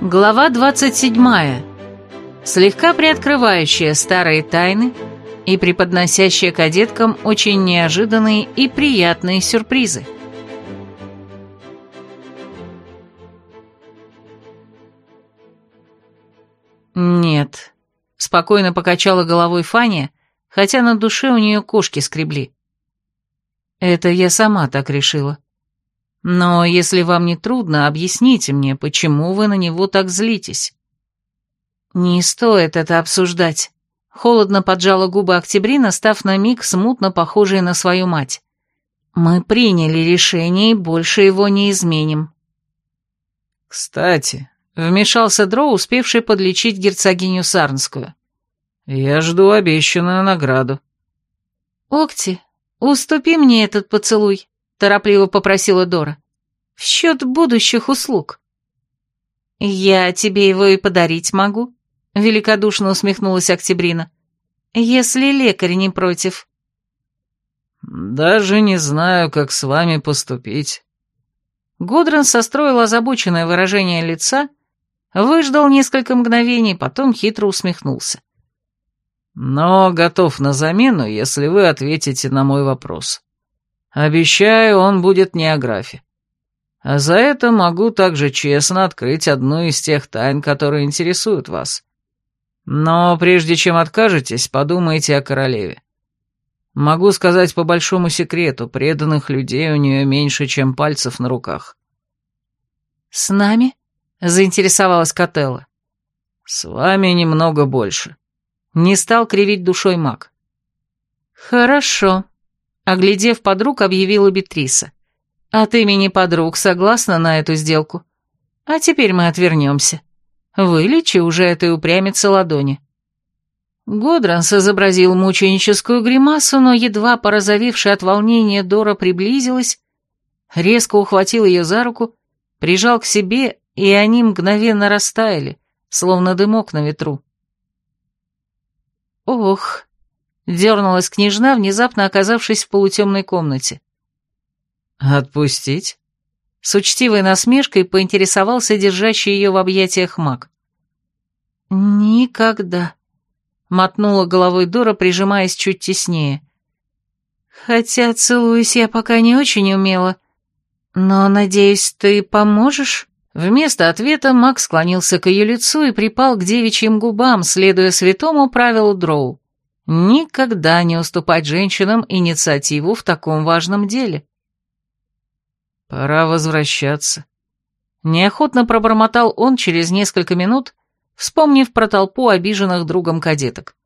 Глава 27. Слегка приоткрывающая старые тайны и преподносящая кадеткам очень неожиданные и приятные сюрпризы. Нет. Спокойно покачала головой Фаня, хотя на душе у нее кошки скребли. Это я сама так решила. Но если вам не трудно, объясните мне, почему вы на него так злитесь. Не стоит это обсуждать. Холодно поджала губы Октябрина, став на миг смутно похожей на свою мать. Мы приняли решение и больше его не изменим. Кстати, вмешался Дро, успевший подлечить герцогиню Сарнскую. Я жду обещанную награду. Окти, уступи мне этот поцелуй. — торопливо попросила Дора. «В счет будущих услуг». «Я тебе его и подарить могу», — великодушно усмехнулась Октябрина. «Если лекарь не против». «Даже не знаю, как с вами поступить». Гудрон состроил озабоченное выражение лица, выждал несколько мгновений, потом хитро усмехнулся. «Но готов на замену, если вы ответите на мой вопрос». Обещаю, он будет не о графе. А за это могу также честно открыть одну из тех тайн, которые интересуют вас. Но прежде чем откажетесь, подумайте о королеве. Могу сказать по большому секрету, преданных людей у нее меньше, чем пальцев на руках. «С нами?» — заинтересовалась Котелла. «С вами немного больше». Не стал кривить душой маг. «Хорошо», Оглядев подруг, объявила Бетриса. От имени подруг согласна на эту сделку. А теперь мы отвернемся. Вылечи уже этой упрямице ладони. Годранс изобразил мученическую гримасу, но едва порозовевшая от волнения Дора приблизилась, резко ухватил ее за руку, прижал к себе, и они мгновенно растаяли, словно дымок на ветру. «Ох!» Дернулась княжна, внезапно оказавшись в полутемной комнате. «Отпустить?» С учтивой насмешкой поинтересовался держащий ее в объятиях маг. «Никогда», — мотнула головой Дора, прижимаясь чуть теснее. «Хотя целуюсь я пока не очень умела. Но, надеюсь, ты поможешь?» Вместо ответа маг склонился к ее лицу и припал к девичьим губам, следуя святому правилу Дроу. Никогда не уступать женщинам инициативу в таком важном деле. «Пора возвращаться», — неохотно пробормотал он через несколько минут, вспомнив про толпу обиженных другом кадеток.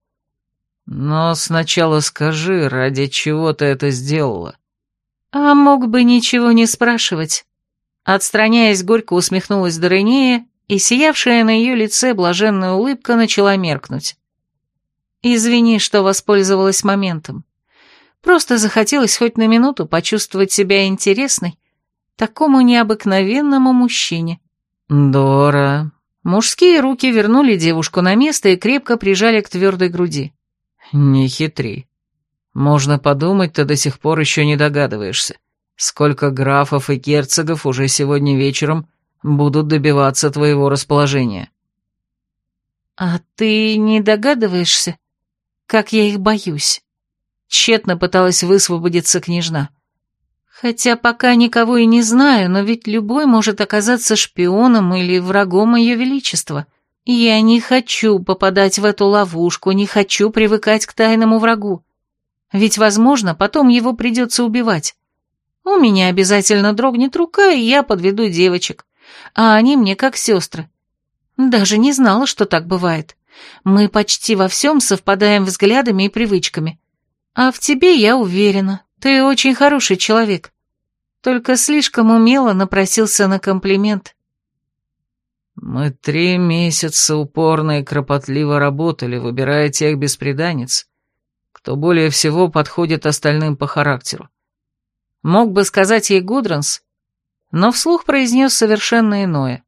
«Но сначала скажи, ради чего ты это сделала?» «А мог бы ничего не спрашивать». Отстраняясь, горько усмехнулась Доренея, и сиявшая на ее лице блаженная улыбка начала меркнуть. Извини, что воспользовалась моментом. Просто захотелось хоть на минуту почувствовать себя интересной такому необыкновенному мужчине. Дора. Мужские руки вернули девушку на место и крепко прижали к твердой груди. Не хитри. Можно подумать, ты до сих пор еще не догадываешься, сколько графов и герцогов уже сегодня вечером будут добиваться твоего расположения. А ты не догадываешься, как я их боюсь. Тщетно пыталась высвободиться княжна. Хотя пока никого и не знаю, но ведь любой может оказаться шпионом или врагом ее величества. Я не хочу попадать в эту ловушку, не хочу привыкать к тайному врагу. Ведь, возможно, потом его придется убивать. У меня обязательно дрогнет рука, и я подведу девочек. А они мне как сестры. Даже не знала, что так бывает. Мы почти во всем совпадаем взглядами и привычками. А в тебе я уверена, ты очень хороший человек. Только слишком умело напросился на комплимент. Мы три месяца упорно и кропотливо работали, выбирая тех беспреданниц, кто более всего подходит остальным по характеру. Мог бы сказать ей Гудранс, но вслух произнес совершенно иное.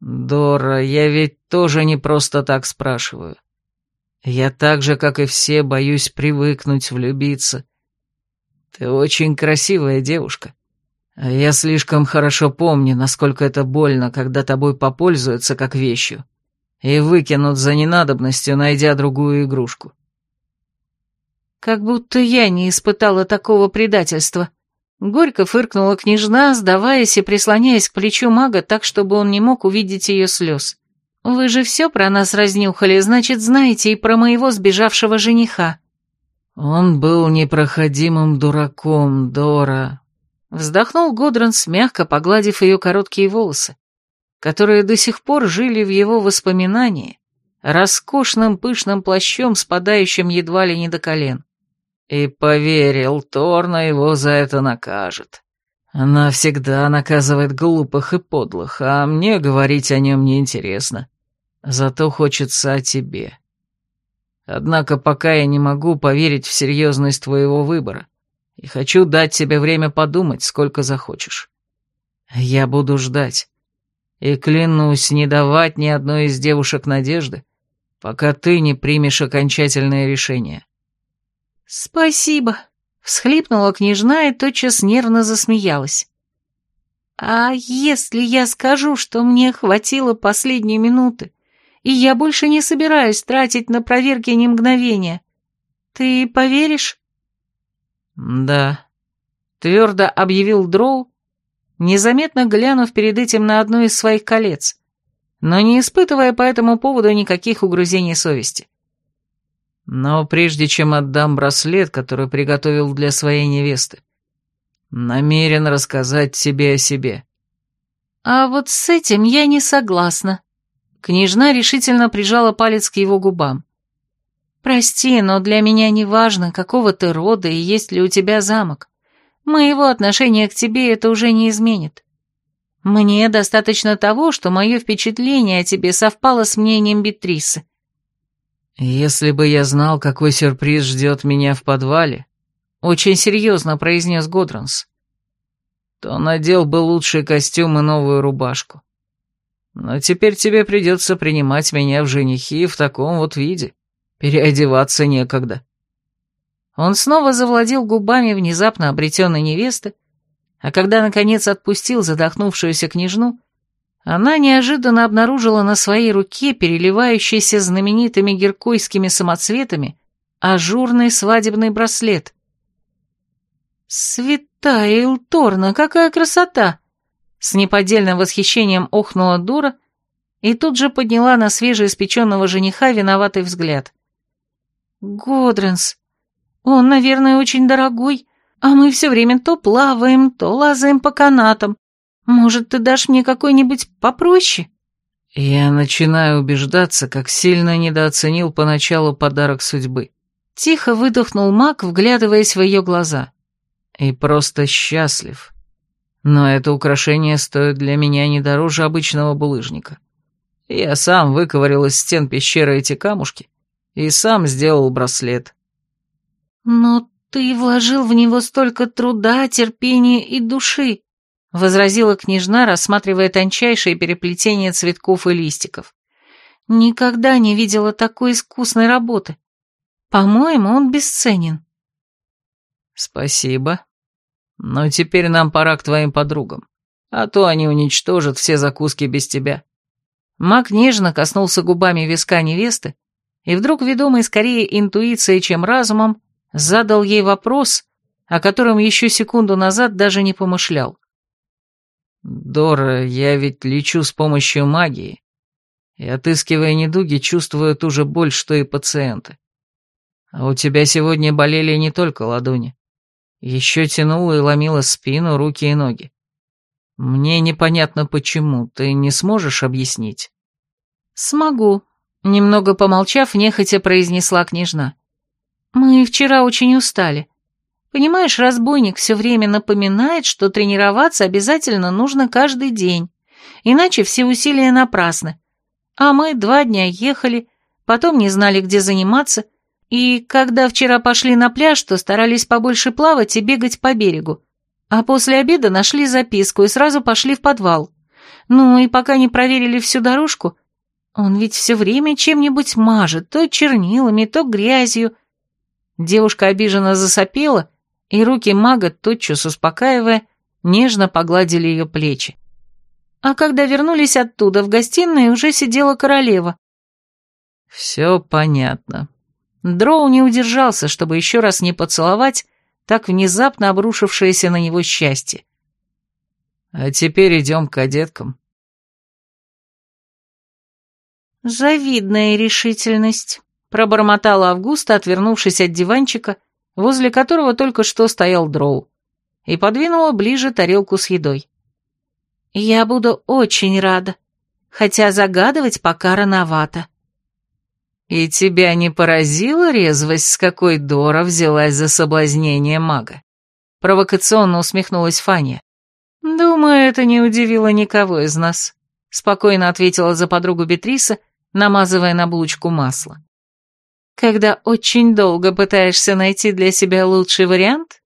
«Дора, я ведь тоже не просто так спрашиваю. Я так же, как и все, боюсь привыкнуть, влюбиться. Ты очень красивая девушка. А я слишком хорошо помню, насколько это больно, когда тобой попользуются как вещью и выкинут за ненадобностью, найдя другую игрушку. Как будто я не испытала такого предательства. Горько фыркнула княжна, сдаваясь и прислоняясь к плечу мага так, чтобы он не мог увидеть ее слез. «Вы же все про нас разнюхали, значит, знаете и про моего сбежавшего жениха». «Он был непроходимым дураком, Дора», — вздохнул Годранс, мягко погладив ее короткие волосы, которые до сих пор жили в его воспоминании, роскошным пышным плащом, спадающим едва ли не до колен. И поверил, Торна его за это накажет. Она всегда наказывает глупых и подлых, а мне говорить о нем неинтересно. Зато хочется о тебе. Однако пока я не могу поверить в серьезность твоего выбора, и хочу дать тебе время подумать, сколько захочешь. Я буду ждать, и клянусь не давать ни одной из девушек надежды, пока ты не примешь окончательное решение. «Спасибо», — всхлипнула княжна и тотчас нервно засмеялась. «А если я скажу, что мне хватило последней минуты, и я больше не собираюсь тратить на проверки ни мгновения, ты поверишь?» «Да», — твердо объявил Дроу, незаметно глянув перед этим на одно из своих колец, но не испытывая по этому поводу никаких угрызений совести. Но прежде чем отдам браслет, который приготовил для своей невесты, намерен рассказать тебе о себе. А вот с этим я не согласна. Княжна решительно прижала палец к его губам. Прости, но для меня не важно, какого ты рода и есть ли у тебя замок. Моего отношения к тебе это уже не изменит. Мне достаточно того, что мое впечатление о тебе совпало с мнением Бетрисы. «Если бы я знал, какой сюрприз ждет меня в подвале», — очень серьезно произнес Годранс, то надел бы лучший костюм и новую рубашку. Но теперь тебе придется принимать меня в женихи в таком вот виде. Переодеваться некогда. Он снова завладел губами внезапно обретенной невесты, а когда, наконец, отпустил задохнувшуюся княжну, она неожиданно обнаружила на своей руке переливающийся знаменитыми геркойскими самоцветами ажурный свадебный браслет. «Святая Илторна, какая красота!» С неподдельным восхищением охнула дура и тут же подняла на свежеиспеченного жениха виноватый взгляд. «Годренс, он, наверное, очень дорогой, а мы все время то плаваем, то лазаем по канатам, может, ты дашь мне какой-нибудь попроще?» Я начинаю убеждаться, как сильно недооценил поначалу подарок судьбы. Тихо выдохнул маг, вглядываясь в ее глаза. И просто счастлив. Но это украшение стоит для меня не дороже обычного булыжника. Я сам выковырял из стен пещеры эти камушки и сам сделал браслет. Но ты вложил в него столько труда, терпения и души. — возразила княжна, рассматривая тончайшее переплетение цветков и листиков. «Никогда не видела такой искусной работы. По-моему, он бесценен». «Спасибо. Но теперь нам пора к твоим подругам, а то они уничтожат все закуски без тебя». Маг нежно коснулся губами виска невесты и вдруг, ведомый скорее интуицией, чем разумом, задал ей вопрос, о котором еще секунду назад даже не помышлял. «Дора, я ведь лечу с помощью магии, и, отыскивая недуги, чувствую ту же боль, что и пациенты. А у тебя сегодня болели не только ладони. Еще тянуло и ломило спину, руки и ноги. Мне непонятно почему, ты не сможешь объяснить?» «Смогу», — немного помолчав, нехотя произнесла княжна. «Мы вчера очень устали. Понимаешь, разбойник все время напоминает, что тренироваться обязательно нужно каждый день, иначе все усилия напрасны. А мы два дня ехали, потом не знали, где заниматься, и когда вчера пошли на пляж, то старались побольше плавать и бегать по берегу. А после обеда нашли записку и сразу пошли в подвал. Ну и пока не проверили всю дорожку, Он ведь все время чем-нибудь мажет, то чернилами, то грязью. Девушка обиженно засопела, и руки мага, тотчас успокаивая, нежно погладили ее плечи. А когда вернулись оттуда, в гостиной уже сидела королева. «Все понятно». Дроу не удержался, чтобы еще раз не поцеловать так внезапно обрушившееся на него счастье. «А теперь идем к кадеткам». «Завидная решительность», — пробормотала Августа, отвернувшись от диванчика, возле которого только что стоял Дроу, и подвинула ближе тарелку с едой. «Я буду очень рада, хотя загадывать пока рановато». «И тебя не поразила резвость, с какой Дора взялась за соблазнение мага?» Провокационно усмехнулась Фаня. «Думаю, это не удивило никого из нас», — спокойно ответила за подругу Бетриса, намазывая на булочку масло. «Когда очень долго пытаешься найти для себя лучший вариант,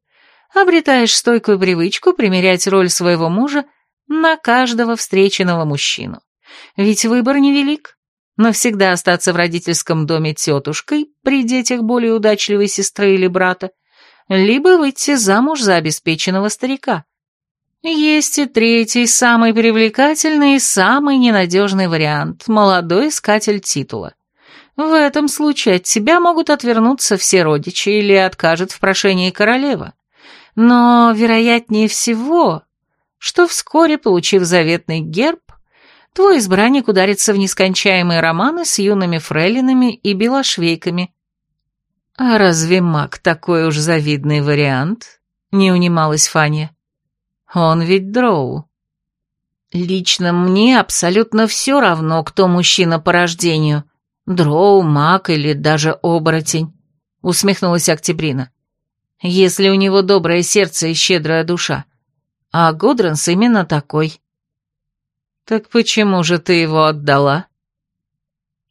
обретаешь стойкую привычку примерять роль своего мужа на каждого встреченного мужчину. Ведь выбор невелик. Навсегда остаться в родительском доме тетушкой при детях более удачливой сестры или брата, либо выйти замуж за обеспеченного старика. Есть и третий, самый привлекательный и самый ненадежный вариант – молодой искатель титула. В этом случае от тебя могут отвернуться все родичи или откажет в прошении королева. Но вероятнее всего, что вскоре, получив заветный герб, твой избранник ударится в нескончаемые романы с юными фрейлинами и белошвейками. «А разве маг такой уж завидный вариант?» — не унималась Фаня. «Он ведь дроу». «Лично мне абсолютно все равно, кто мужчина по рождению, дроу, маг или даже оборотень», — усмехнулась Октябрина. «Если у него доброе сердце и щедрая душа, а Годранс именно такой. Так почему же ты его отдала?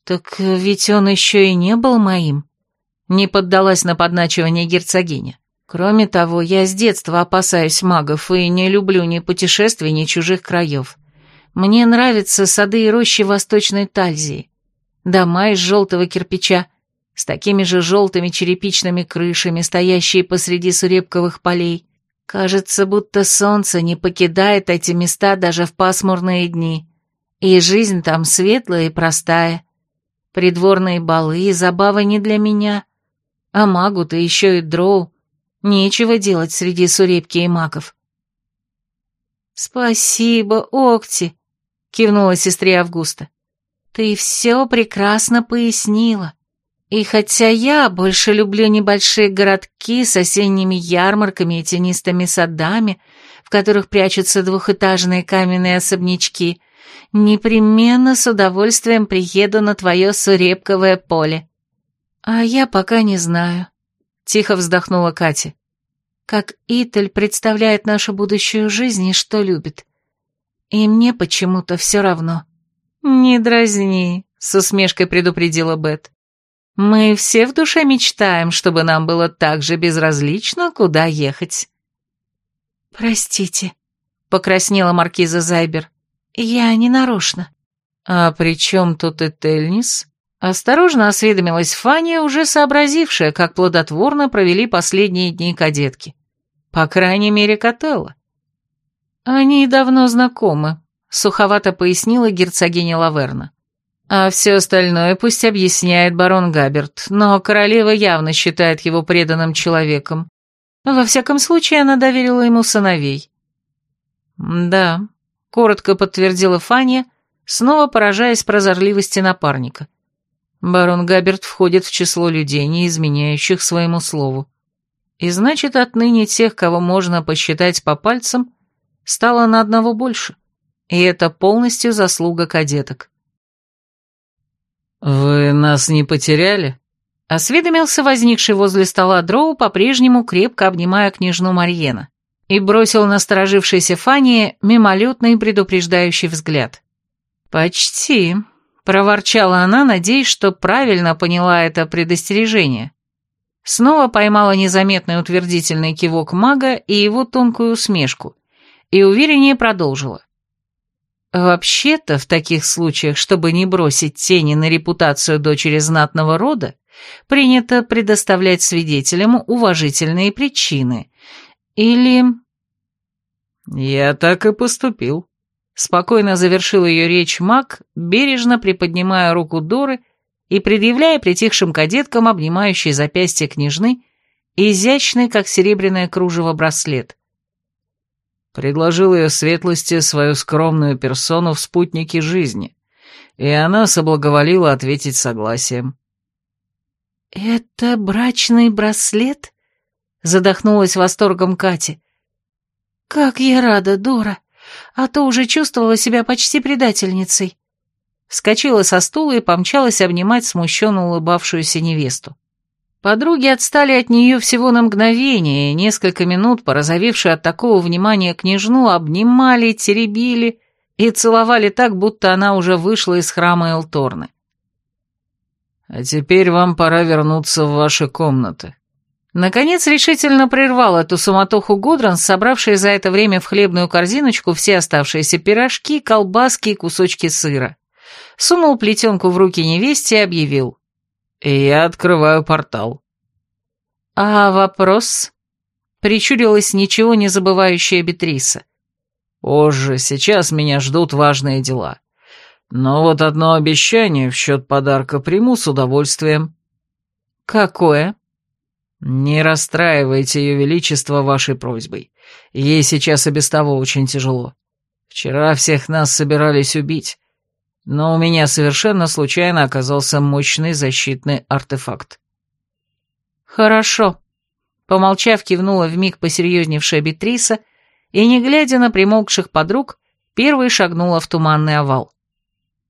Так ведь он еще и не был моим. Не поддалась на подначивание герцогиня. Кроме того, я с детства опасаюсь магов и не люблю ни путешествий, ни чужих краев. Мне нравятся сады и рощи Восточной Тальзии. Дома из желтого кирпича, с такими же желтыми черепичными крышами, стоящие посреди сурепковых полей, Кажется, будто солнце не покидает эти места даже в пасмурные дни, и жизнь там светлая и простая. Придворные балы и забавы не для меня, а магу-то еще и дроу. Нечего делать среди сурепки и маков. «Спасибо, Окти», — кивнула сестре Августа. «Ты все прекрасно пояснила. И хотя я больше люблю небольшие городки с осенними ярмарками и тенистыми садами, в которых прячутся двухэтажные каменные особнячки, непременно с удовольствием приеду на твое сурепковое поле. А я пока не знаю, — тихо вздохнула Катя, — как Итель представляет нашу будущую жизнь и что любит. И мне почему-то все равно. «Не дразни», — с усмешкой предупредила Бет. Мы все в душе мечтаем, чтобы нам было так же безразлично, куда ехать. Простите, покраснела маркиза Зайбер. Я не нарочно. А при чем тут и Тельнис? Осторожно осведомилась Фания, уже сообразившая, как плодотворно провели последние дни кадетки. По крайней мере, Котелло. Они давно знакомы, суховато пояснила герцогиня Лаверна. А все остальное пусть объясняет барон Габерт, но королева явно считает его преданным человеком. Во всяком случае, она доверила ему сыновей. «Да», — коротко подтвердила Фания, снова поражаясь прозорливости напарника. Барон Габерт входит в число людей, не изменяющих своему слову. И значит, отныне тех, кого можно посчитать по пальцам, стало на одного больше. И это полностью заслуга кадеток. «Вы нас не потеряли?» Осведомился возникший возле стола Дроу, по-прежнему крепко обнимая княжну Марьена, и бросил на сторожившейся Фанни мимолетный предупреждающий взгляд. «Почти», — проворчала она, надеясь, что правильно поняла это предостережение. Снова поймала незаметный утвердительный кивок мага и его тонкую усмешку, и увереннее продолжила. Вообще-то, в таких случаях, чтобы не бросить тени на репутацию дочери знатного рода, принято предоставлять свидетелям уважительные причины. Или... Я так и поступил. Спокойно завершил ее речь маг, бережно приподнимая руку Доры и предъявляя притихшим кадеткам обнимающий запястье княжны изящный, как серебряное кружево, браслет. Предложил ее светлости свою скромную персону в спутнике жизни, и она соблаговолила ответить согласием. «Это брачный браслет?» — задохнулась восторгом Кати. «Как я рада, Дора, а то уже чувствовала себя почти предательницей». Вскочила со стула и помчалась обнимать смущенно улыбавшуюся невесту. Подруги отстали от нее всего на мгновение, и несколько минут, порозовевшие от такого внимания княжну, обнимали, теребили и целовали так, будто она уже вышла из храма Элторны. «А теперь вам пора вернуться в ваши комнаты». Наконец решительно прервал эту суматоху Гудран, собравший за это время в хлебную корзиночку все оставшиеся пирожки, колбаски и кусочки сыра. Сунул плетенку в руки невесте и объявил. Я открываю портал. А вопрос? Причурилась ничего не забывающая Бетриса. Позже, сейчас меня ждут важные дела. Но вот одно обещание в счет подарка приму с удовольствием. Какое? Не расстраивайте ее величество вашей просьбой. Ей сейчас и без того очень тяжело. Вчера всех нас собирались убить, но у меня совершенно случайно оказался мощный защитный артефакт. «Хорошо», — помолчав, кивнула вмиг посерьезневшая Бетриса и, не глядя на примолкших подруг, первой шагнула в туманный овал.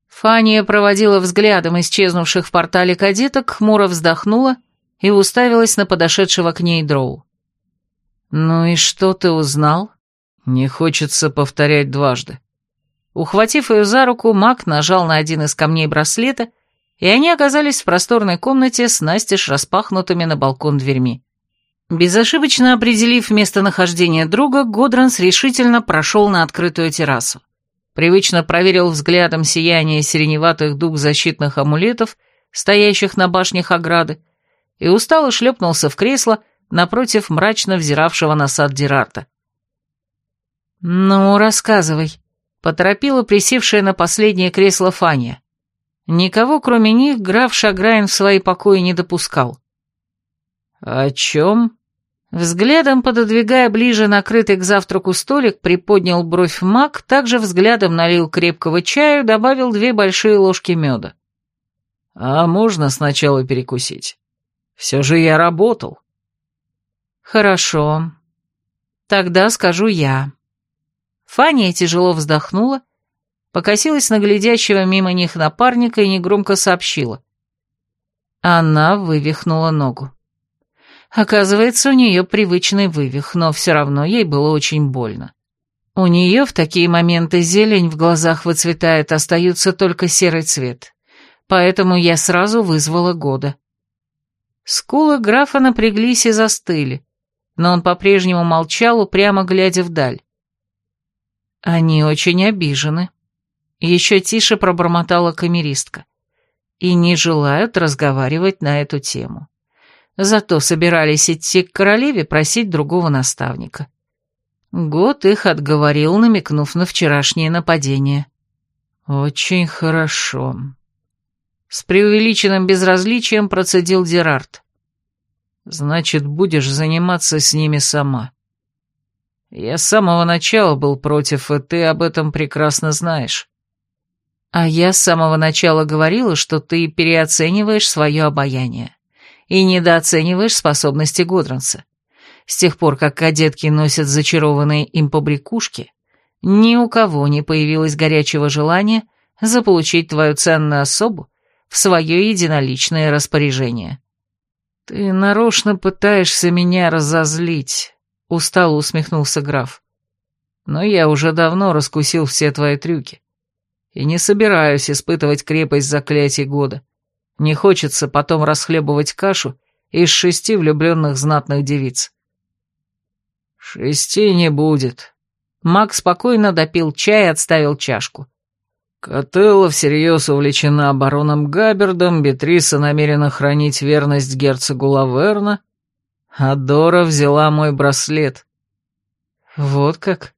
Фания проводила взглядом исчезнувших в портале кадеток, хмуро вздохнула и уставилась на подошедшего к ней дроу. «Ну и что ты узнал?» «Не хочется повторять дважды. Ухватив ее за руку, маг нажал на один из камней браслета, и они оказались в просторной комнате с настежь распахнутыми на балкон дверьми. Безошибочно определив местонахождение друга, Годранс решительно прошел на открытую террасу. Привычно проверил взглядом сияние сиреневатых дуг защитных амулетов, стоящих на башнях ограды, и устало шлепнулся в кресло напротив мрачно взиравшего на сад Дерарта. «Ну, рассказывай», поторопила присевшая на последнее кресло Фаня. Никого, кроме них, граф Шаграйн в свои покои не допускал. «О чем?» Взглядом, пододвигая ближе накрытый к завтраку столик, приподнял бровь маг, также взглядом налил крепкого чаю, добавил две большие ложки меда. «А можно сначала перекусить? Все же я работал». «Хорошо. Тогда скажу я». Фания тяжело вздохнула, покосилась на глядящего мимо них напарника и негромко сообщила. Она вывихнула ногу. Оказывается, у нее привычный вывих, но все равно ей было очень больно. У нее в такие моменты зелень в глазах выцветает, остается только серый цвет. Поэтому я сразу вызвала года. Скулы графа напряглись и застыли, но он по-прежнему молчал, упрямо глядя вдаль. Они очень обижены. Еще тише пробормотала камеристка. И не желают разговаривать на эту тему. Зато собирались идти к королеве просить другого наставника. Год их отговорил, намекнув на вчерашнее нападение. «Очень хорошо», — с преувеличенным безразличием процедил Дерард. «Значит, будешь заниматься с ними сама. Я с самого начала был против, и ты об этом прекрасно знаешь. А я с самого начала говорила, что ты переоцениваешь свое обаяние и недооцениваешь способности Годранса. С тех пор, как кадетки носят зачарованные им побрякушки, ни у кого не появилось горячего желания заполучить твою ценную особу в свое единоличное распоряжение. Ты нарочно пытаешься меня разозлить, Устало усмехнулся граф. Но я уже давно раскусил все твои трюки. И не собираюсь испытывать крепость заклятий года. Не хочется потом расхлебывать кашу из шести влюбленных знатных девиц. Шести не будет. Маг спокойно допил чай и отставил чашку. Котелла всерьез увлечена бароном Габердом, Бетриса намерена хранить верность герцогу Лаверна, а Дора взяла мой браслет. Вот как?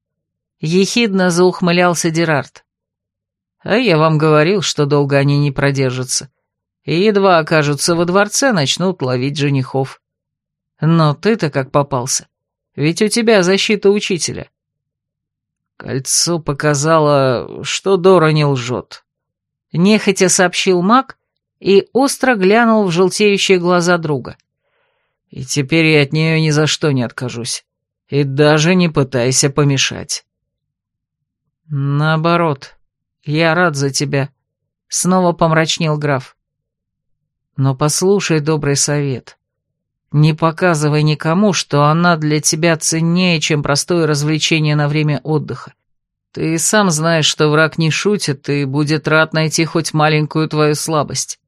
Ехидно заухмылялся Дерард. А я вам говорил, что долго они не продержатся. И едва окажутся во дворце, начнут ловить женихов. Но ты-то как попался? Ведь у тебя защита учителя. Кольцо показало, что Дора не лжет. Нехотя сообщил маг и остро глянул в желтеющие глаза друга. И теперь я от нее ни за что не откажусь. И даже не пытайся помешать. Наоборот, я рад за тебя. Снова помрачнел граф. Но послушай добрый совет. Не показывай никому, что она для тебя ценнее, чем простое развлечение на время отдыха. Ты сам знаешь, что враг не шутит и будет рад найти хоть маленькую твою слабость.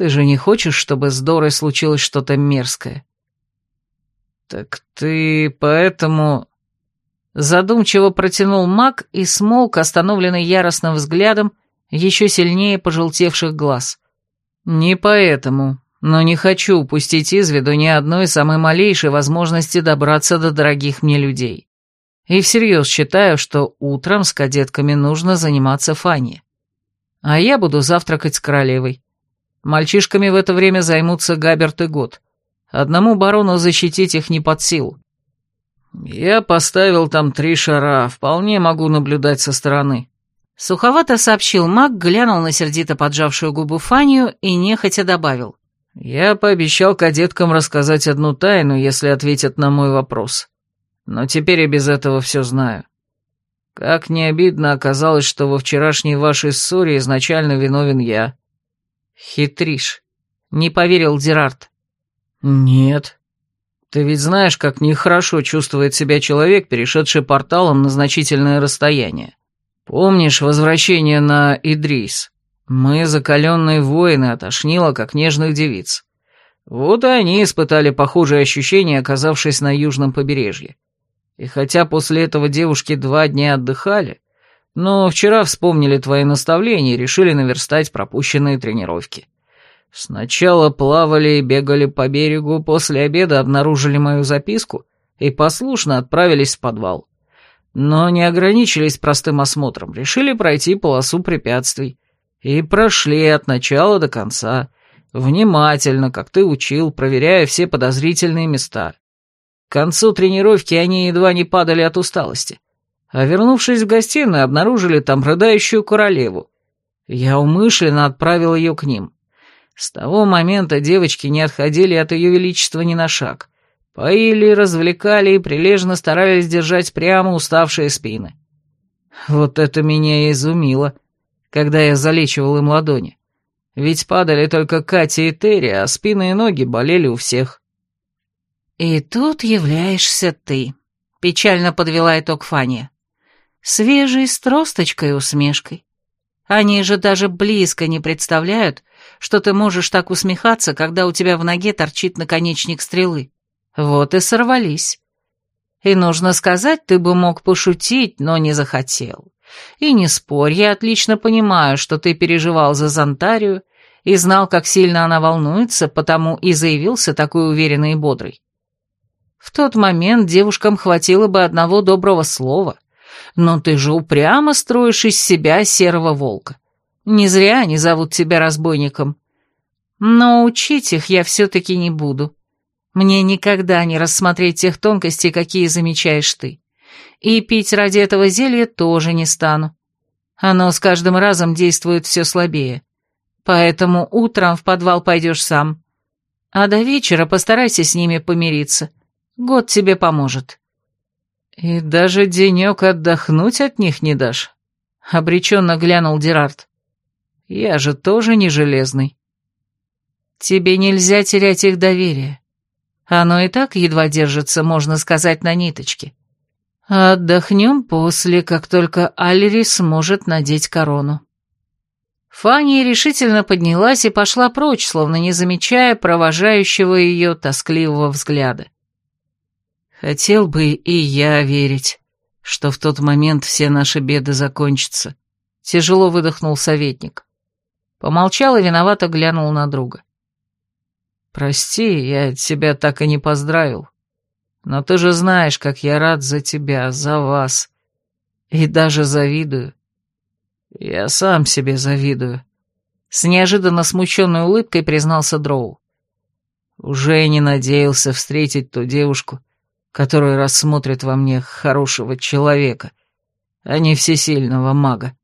Ты же не хочешь, чтобы с Дорой случилось что-то мерзкое? Так ты поэтому... Задумчиво протянул маг и смолк, остановленный яростным взглядом еще сильнее пожелтевших глаз. Не поэтому, но не хочу упустить из виду ни одной самой малейшей возможности добраться до дорогих мне людей. И всерьез считаю, что утром с кадетками нужно заниматься Фанни. А я буду завтракать с королевой. Мальчишками в это время займутся Габерт и Год. Одному барону защитить их не под силу. Я поставил там три шара, вполне могу наблюдать со стороны. Суховато сообщил маг, глянул на сердито поджавшую губу Фанию и нехотя добавил. Я пообещал кадеткам рассказать одну тайну, если ответят на мой вопрос. Но теперь я без этого все знаю. Как не обидно оказалось, что во вчерашней вашей ссоре изначально виновен я. Хитришь. Не поверил Дерард. Нет. Ты ведь знаешь, как нехорошо чувствует себя человек, перешедший порталом на значительное расстояние. Помнишь возвращение на Идрис? Мы, закаленные воины, отошнило, как нежных девиц. Вот и они испытали похожие ощущения, оказавшись на южном побережье. И хотя после этого девушки два дня отдыхали, но вчера вспомнили твои наставления и решили наверстать пропущенные тренировки. Сначала плавали и бегали по берегу, после обеда обнаружили мою записку и послушно отправились в подвал. Но не ограничились простым осмотром, решили пройти полосу препятствий, и прошли от начала до конца, внимательно, как ты учил, проверяя все подозрительные места. К концу тренировки они едва не падали от усталости. А вернувшись в гостиную, обнаружили там рыдающую королеву. Я умышленно отправил ее к ним. С того момента девочки не отходили от ее величества ни на шаг. Поили, развлекали и прилежно старались держать прямо уставшие спины. Вот это меня и изумило когда я залечивал им ладони. Ведь падали только Катя и Терри, а спины и ноги болели у всех. «И тут являешься ты», — печально подвела итог Фания. «Свежий, с тросточкой усмешкой. Они же даже близко не представляют, что ты можешь так усмехаться, когда у тебя в ноге торчит наконечник стрелы. Вот и сорвались. И нужно сказать, ты бы мог пошутить, но не захотел. И не спорь, я отлично понимаю, что ты переживал за Зонтарию и знал, как сильно она волнуется, потому и заявился такой уверенный и бодрый. В тот момент девушкам хватило бы одного доброго слова, но ты же упрямо строишь из себя серого волка. Не зря они зовут тебя разбойником. Но учить их я все-таки не буду. Мне никогда не рассмотреть тех тонкостей, какие замечаешь ты. И пить ради этого зелья тоже не стану. Оно с каждым разом действует все слабее. Поэтому утром в подвал пойдешь сам. А до вечера постарайся с ними помириться. Год тебе поможет. И даже денек отдохнуть от них не дашь? Обреченно глянул Дерард. Я же тоже не железный. Тебе нельзя терять их доверие. Оно и так едва держится, можно сказать, на ниточке. Отдохнем после, как только Альри сможет надеть корону. Фанни решительно поднялась и пошла прочь, словно не замечая провожающего ее тоскливого взгляда. Хотел бы и я верить, что в тот момент все наши беды закончатся. Тяжело выдохнул советник. Помолчал и виновато глянул на друга. «Прости, я тебя так и не поздравил. Но ты же знаешь, как я рад за тебя, за вас. И даже завидую. Я сам себе завидую». С неожиданно смущенной улыбкой признался Дроу. Уже не надеялся встретить ту девушку, которая рассмотрит во мне хорошего человека, а не всесильного мага.